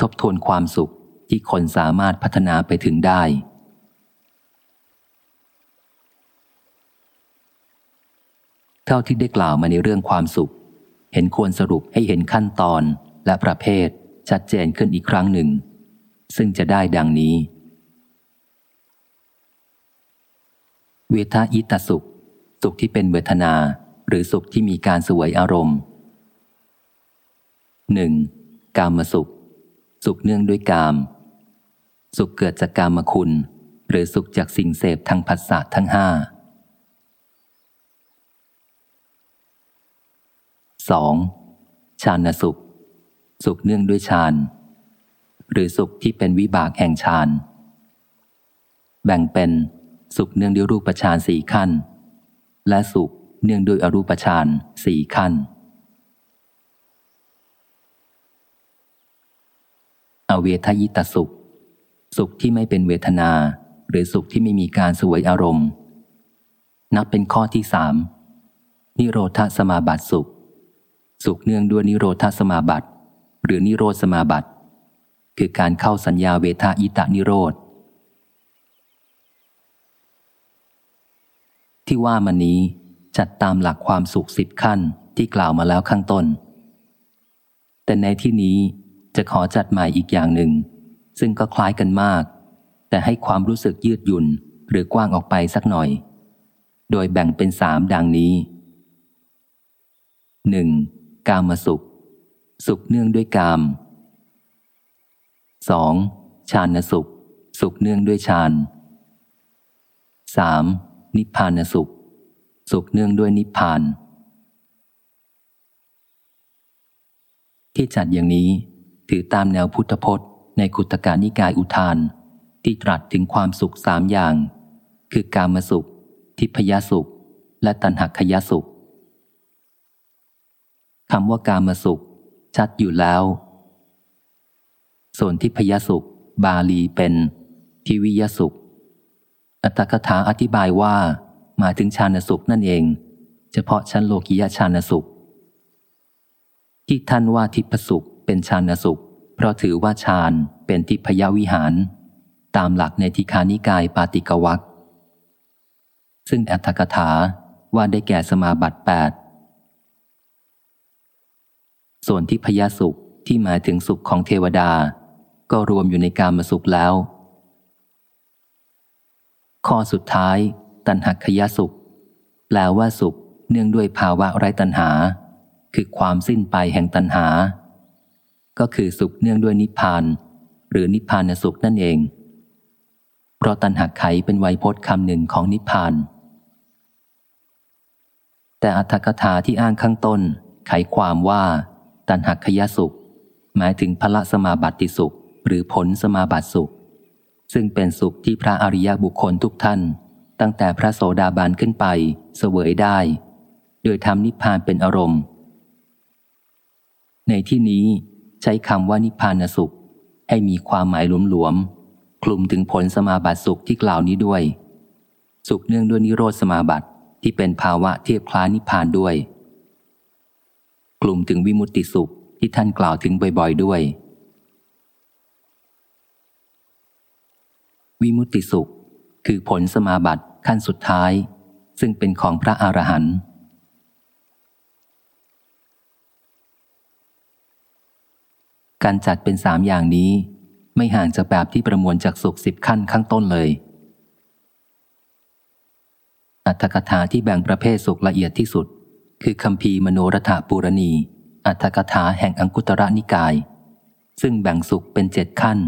ทบทวนความสุขที่คนสามารถพัฒนาไปถึงได้ เท่าที่ได้กล่าวมาในเรื่องความสุข เห็นควรสรุปให้เห็นขั้นตอนและประเภทชัดเจนขึ้นอีกครั้งหนึ่ง ซึ่งจะได้ดังนี้ เวทาอิตสุข สุขที่เป็นเวทนา หรือสุขที่มีการสวยอารมณ์หนึ่งกามสุข สุขเนื่องด้วยกาม สุขเกิดจากกามคุณ หรือสุขจากสิ่งเสพทางผัสสะทั้งห้าสองชานสุข สุขเนื่องด้วยฌานหรือสุขที่เป็นวิบากแห่งฌานแบ่งเป็นสุขเนื่องด้วยรูปฌานสี่ขั้น และสุขเนื่องด้วยอรูปฌานสี่ขั้น อเวทยิตสุข สุขที่ไม่เป็นเวทนา หรือสุขที่ไม่มีการสวยอารมณ์ นับเป็นข้อที่สามนิโรธสมาบัติสุข สุขเนื่องด้วยนิโรธสมาบัติ หรือนิโรธสมาบัติ คือการเข้าสัญญาเวทายตานิโรธที่ว่ามานี้จัดตามหลักความสุขสิบขั้นที่กล่าวมาแล้วข้างต้น แต่ในที่นี้ จะขอจัดใหม่อีกอย่างหนึ่ง ซึ่งก็คล้ายกันมาก แต่ให้ความรู้สึกยืดหยุ่นหรือกว้างออกไปสักหน่อย โดยแบ่งเป็นสามดังนี้หนึ่งกามสุข สุขเนื่องด้วยกามสองฌานสุข สุขเนื่องด้วยฌานสามนิพพานสุข สุขเนื่องด้วยนิพพาน ที่จัดอย่างนี้ ถือตามแนวพุทธพจน์ ในคุตการนิกายอุทาน ที่ตรัสถึงความสุขสามอย่าง คือกามสุข ทิพยสุข และตัณหคยสุขคำว่ากามสุข ชัดอยู่แล้ว ส่วนทิพยสุข บาลีเป็นทิวิยสุข อัตถกถาอธิบายว่ามาถึงชานสุขนั่นเอง เฉพาะชั้นโลกิยชานสุข ที่ท่านว่าทิพสุขเป็นฌานสุข เพราะถือว่าฌานเป็นทิพยวิหาร ตามหลักในทิคานิกายปาติกวักซึ่งอัตถกถาว่าได้แก่สมาบัติแปดส่วนทิพยสุขที่หมายถึงสุขของเทวดา ก็รวมอยู่ในการมาสุขแล้ว ข้อสุดท้าย ตันหักขยสุข แปลว่าสุขเนื่องด้วยภาวะไร้ตัณหา คือความสิ้นไปแห่งตัณหา ก็คือสุขเนื่องด้วยนิพพาน หรือนิพพานสุขนั่นเอง เพราะตัณหาไขเป็นไวยพจน์คำหนึ่งของนิพพาน แต่อัตถกถาที่อ้างข้างต้น ไขความว่า ตัณหขยสุข หมายถึงพระสมาบัติสุข หรือผลสมาบัติสุข ซึ่งเป็นสุขที่พระอริยบุคคลทุกท่าน ตั้งแต่พระโสดาบันขึ้นไปเสวยได้ โดยทำนิพพานเป็นอารมณ์ ในที่นี้ ใช้คำว่านิพพานสุข ให้มีความหมายหลวมๆ คลุมถึงผลสมาบัติสุขที่กล่าวนี้ด้วย สุขเนื่องด้วยนิโรธสมาบัติที่เป็นภาวะเทียบคล้านิพพานด้วย กลุ่มถึงวิมุตติสุขที่ท่านกล่าวถึงบ่อยๆด้วย วิมุตติสุขคือผลสมาบัติขั้นสุดท้าย ซึ่งเป็นของพระอรหันต์ การจัดเป็นสามอย่างนี้ ไม่ห่างจากแบบที่ประมวลจากสุขสิบขั้นข้างต้นเลย อัตถกถาที่แบ่งประเภทสุขละเอียดที่สุด คือคำพีมโนรถาปูรณี อัตถกถาแห่งอังคุตระนิกาย ซึ่งแบ่งสุขเป็นเจ็ดขั้น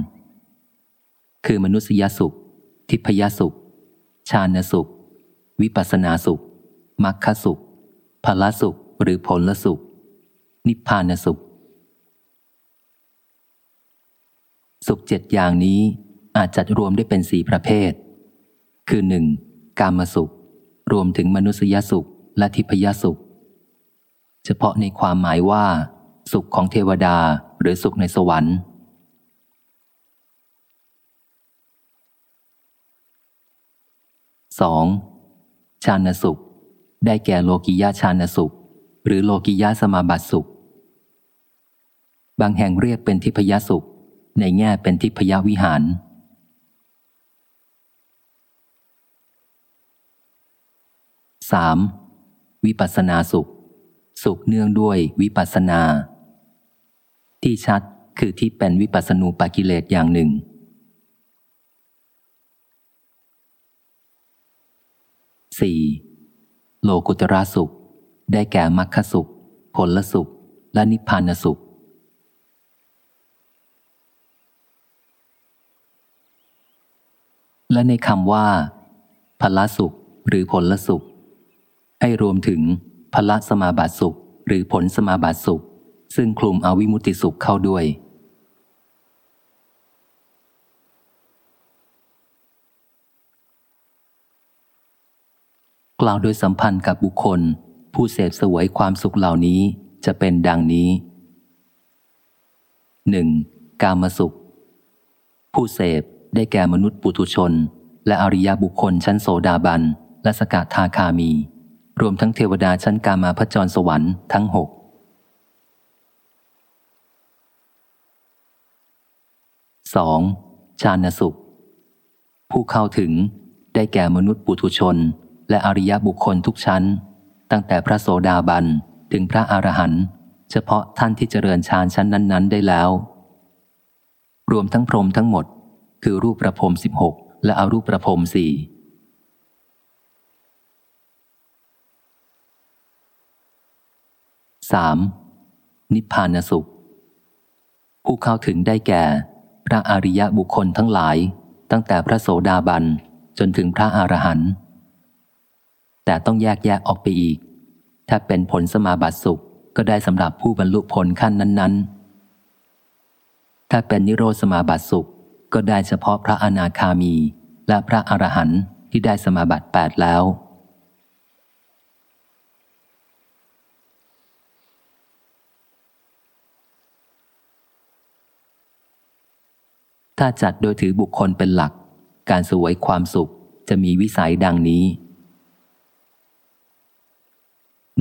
คือมนุษยสุข ทิพยสุข ชาณสุข วิปัสนาสุขมรรคสุขพละสุขหรือผลสุข นิพพานสุข สุขเจ็ดอย่างนี้อาจจัดรวมได้เป็นสี่ประเภท คือหนึ่งกามสุข รวมถึงมนุษยสุขและทิพยสุข เฉพาะในความหมายว่า สุขของเทวดาหรือสุขในสวรรค์สองชานสุข ได้แก่โลกิยาชานสุข หรือโลกิยาสมาบัติสุข บางแห่งเรียกเป็นทิพยสุข ในแง่เป็นทิพยวิหาร 3. วิปัสนาสุข สุขเนื่องด้วยวิปัสนา ที่ชัดคือที่เป็นวิปัสสนูปกิเลสอย่างหนึ่ง 4. โลกุตระสุข ได้แก่มรรคสุข ผลสุข และนิพพานสุข และในคำว่าพละสุข หรือผลละสุข ให้รวมถึงพละสมาบัติสุข หรือผลสมาบัติสุข ซึ่งคลุมอวิมุติสุขเข้าด้วย กล่าวโดยสัมพันธ์กับบุคคล ผู้เสพสวยความสุขเหล่านี้จะเป็นดังนี้ 1. กามสุข ผู้เสพ ได้แก่มนุษย์ปุถุชน และอริยบุคคลชั้นโสดาบัน และสกทาคามี รวมทั้งเทวดาชั้นกามาพจรสวรรค์ทั้งหก 2. ชาณสุข ผู้เข้าถึงได้แก่มนุษย์ปุถุชน และอริยบุคคลทุกชั้น ตั้งแต่พระโสดาบันถึงพระอรหันต์เฉพาะท่านที่เจริญฌานชั้นนั้น ๆ ได้แล้ว รวมทั้งพรหมทั้งหมด คือรูปประพรมสิบหกและอรูปประพรมสี่สามนิพพานสุข ผู้เข้าถึงได้แก่ พระอริยบุคคลทั้งหลาย ตั้งแต่พระโสดาบันจนถึงพระอรหันต์แต่ต้องแยกแยกออกไปอีก ถ้าเป็นผลสมาบัติสุขก็ได้สำหรับผู้บรรลุผลขั้นนั้น ๆ ถ้าเป็นนิโรธสมาบัติสุข ก็ได้เฉพาะพระอนาคามีและพระอรหันต์ที่ได้สมาบัติแปดแล้ว ถ้าจัดโดยถือบุคคลเป็นหลัก การสวยความสุขจะมีวิสัยดังนี้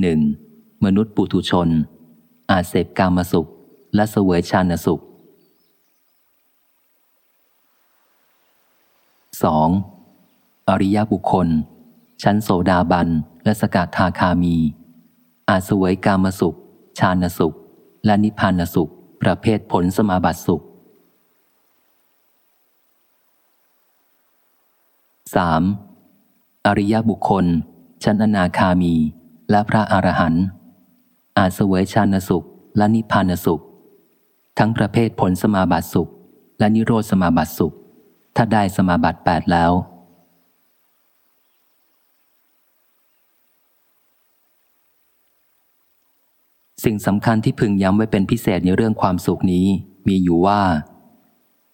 หนึ่งมนุษย์ปุถุชน อาจเสพกามสุข และเสวยชาณสุข 2. อริยบุคคล ชั้นโสดาบัน และสกทาคามี อาสวยกามสุข ชาณสุข และนิพพานสุข ประเภทผลสมาบัติสุข 3. อริยบุคคล ชั้นอนาคามี และพระอรหันต์อาสวยชานสุข และนิพพานสุข ทั้งประเภทผลสมาบัติสุข และนิโรธสมาบัติสุข ถ้าได้สมาบัติแปดแล้ว สิ่งสำคัญที่พึงย้ำไว้เป็นพิเศษในเรื่องความสุขนี้ มีอยู่ว่า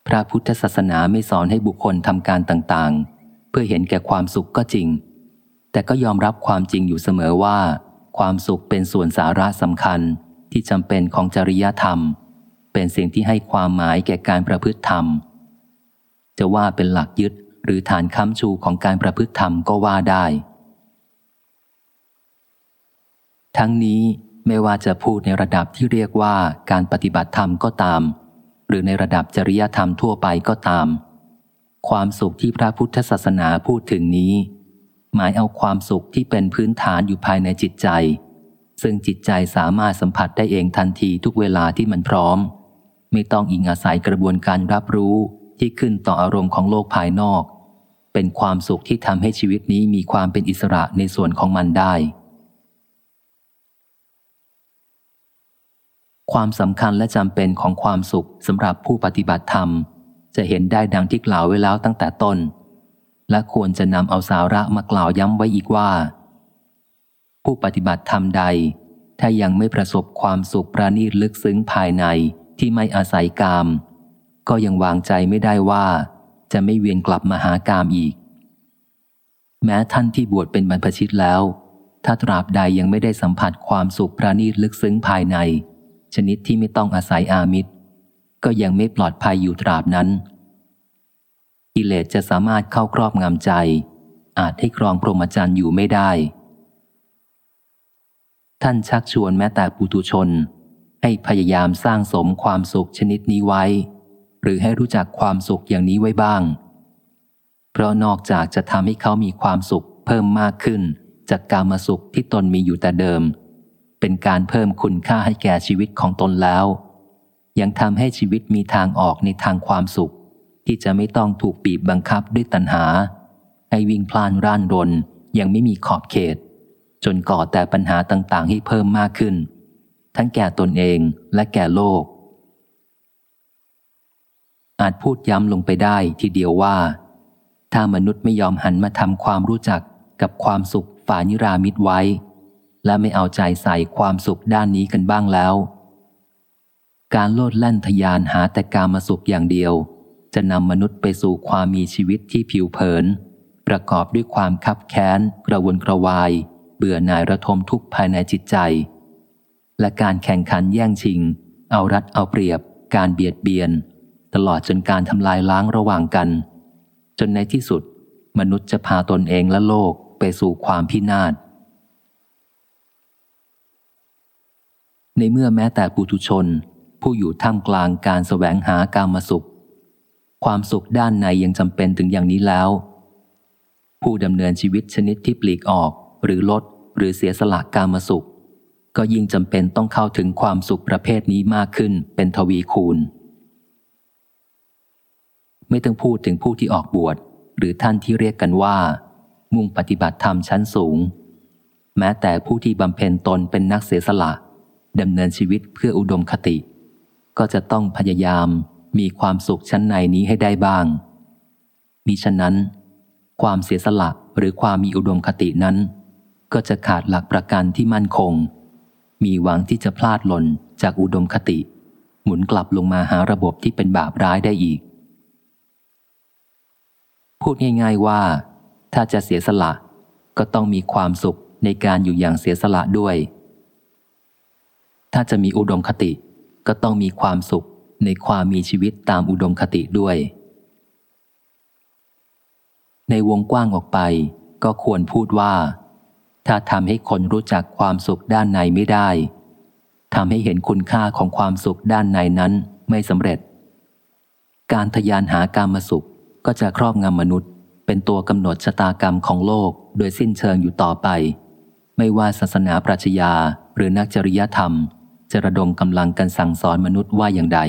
พระพุทธศาสนาไม่สอนให้บุคคลทำการต่างๆ เพื่อเห็นแก่ความสุขก็จริง แต่ก็ยอมรับความจริงอยู่เสมอว่า ความสุขเป็นส่วนสาระสำคัญที่จำเป็นของจริยธรรม เป็นสิ่งที่ให้ความหมายแก่การประพฤติธรรม จะว่าเป็นหลักยึดหรือฐานค้ำชูของการประพฤติธรรมก็ว่าได้ ทั้งนี้ไม่ว่าจะพูดในระดับที่เรียกว่าการปฏิบัติธรรมก็ตาม หรือในระดับจริยธรรมทั่วไปก็ตาม ความสุขที่พระพุทธศาสนาพูดถึงนี้ หมายเอาความสุขที่เป็นพื้นฐานอยู่ภายในจิตใจ ซึ่งจิตใจสามารถสัมผัสได้เองทันทีทุกเวลาที่มันพร้อม ไม่ต้องอิงอาศัยกระบวนการรับรู้ ที่ขึ้นต่ออารมณ์ของโลกภายนอก เป็นความสุขที่ทำให้ชีวิตนี้มีความเป็นอิสระในส่วนของมันได้ ความสำคัญและจำเป็นของความสุขสำหรับผู้ปฏิบัติธรรม จะเห็นได้ดังที่กล่าวไว้แล้วตั้งแต่ต้น และควรจะนำเอาสาระมากล่าวย้ำไว้อีกว่า ผู้ปฏิบัติธรรมใด ถ้ายังไม่ประสบความสุขประณีตลึกซึ้งภายในที่ไม่อาศัยกาม ก็ยังวางใจไม่ได้ว่า จะไม่เวียนกลับมาหากามอีก แม้ท่านที่บวชเป็นบรรพชิตแล้ว ถ้าตราบใดยังไม่ได้สัมผัสความสุขประณีตลึกซึ้งภายใน ชนิดที่ไม่ต้องอาศัยอามิตร ก็ยังไม่ปลอดภัยอยู่ตราบนั้น กิเลสจะสามารถเข้าครอบงำใจ อาจให้ครองพรหมจรรย์อยู่ไม่ได้ ท่านชักชวนแม้แต่ปุตุชน ให้พยายามสร้างสมความสุขชนิดนี้ไว้ หรือให้รู้จักความสุขอย่างนี้ไว้บ้าง เพราะนอกจากจะทำให้เขามีความสุขเพิ่มมากขึ้น จากการมาสุขที่ตนมีอยู่แต่เดิม เป็นการเพิ่มคุณค่าให้แก่ชีวิตของตนแล้ว ยังทำให้ชีวิตมีทางออกในทางความสุข ที่จะไม่ต้องถูกบีบบังคับด้วยตัณหา ให้วิ่งพลานร่านรนยังไม่มีขอบเขต จนก่อแต่ปัญหาต่างๆ ให้เพิ่มมากขึ้น ทั้งแก่ตนเองและแก่โลก อาจพูดย้ำลงไปได้ทีเดียวว่า ถ้ามนุษย์ไม่ยอมหันมาทำความรู้จักกับความสุขฝ่านิรามิตไว้ และไม่เอาใจใส่ความสุขด้านนี้กันบ้างแล้ว การโลดแล่นทยานหาแต่การมาสุขอย่างเดียว จะนำมนุษย์ไปสู่ความมีชีวิตที่ผิวเผิน ประกอบด้วยความคับแค้น กระวนกระวาย เบื่อหน่ายระทมทุกข์ภายในจิตใจ และการแข่งขันแย่งชิง เอารัดเอาเปรียบ การเบียดเบียน ตลอดจนการทำลายล้างระหว่างกัน จนในที่สุด มนุษย์จะพาตนเองและโลกไปสู่ความพินาศ ในเมื่อแม้แต่ปุถุชน ผู้อยู่ท่ามกลางการแสวงหากามสุข ความสุขด้านในยังจำเป็นถึงอย่างนี้แล้ว ผู้ดำเนินชีวิตชนิดที่ปลีกออกหรือลดหรือเสียสละกามสุข ก็ยิ่งจำเป็นต้องเข้าถึงความสุขประเภทนี้มากขึ้นเป็นทวีคูณ ไม่ต้องพูดถึงผู้ที่ออกบวชหรือท่านที่เรียกกันว่า มุ่งปฏิบัติธรรมชั้นสูง แม้แต่ผู้ที่บำเพ็ญตนเป็นนักเสียสละดำเนินชีวิตเพื่ออุดมคติ ก็จะต้องพยายามมีความสุขชั้นในนี้ให้ได้บ้าง มิฉะนั้น ความเสียสละหรือความมีอุดมคตินั้น ก็จะขาดหลักประกันที่มั่นคง มีหวังที่จะพลาดหล่นจากอุดมคติ หมุนกลับลงมาหาระบบที่เป็นบาปร้ายได้อีก พูดง่าย ๆว่า ถ้าจะเสียสละ ก็ต้องมีความสุขในการอยู่อย่างเสียสละด้วย ถ้าจะมีอุดมคติ ก็ต้องมีความสุขในความมีชีวิตตามอุดมคติด้วย ในวงกว้างออกไป ก็ควรพูดว่า ถ้าทำให้คนรู้จักความสุขด้านในไม่ได้ทำให้เห็นคุณค่าของความสุขด้านในนั้นไม่สำเร็จ การทยานหาการมาสุข ก็จะครอบงำมนุษย์ เป็นตัวกำหนดชะตากรรมของโลกโดยสิ้นเชิงอยู่ต่อไป ไม่ว่าศาสนาปรัชญาหรือนักจริยธรรม จะระดมกำลังกันสั่งสอนมนุษย์ว่าอย่างใด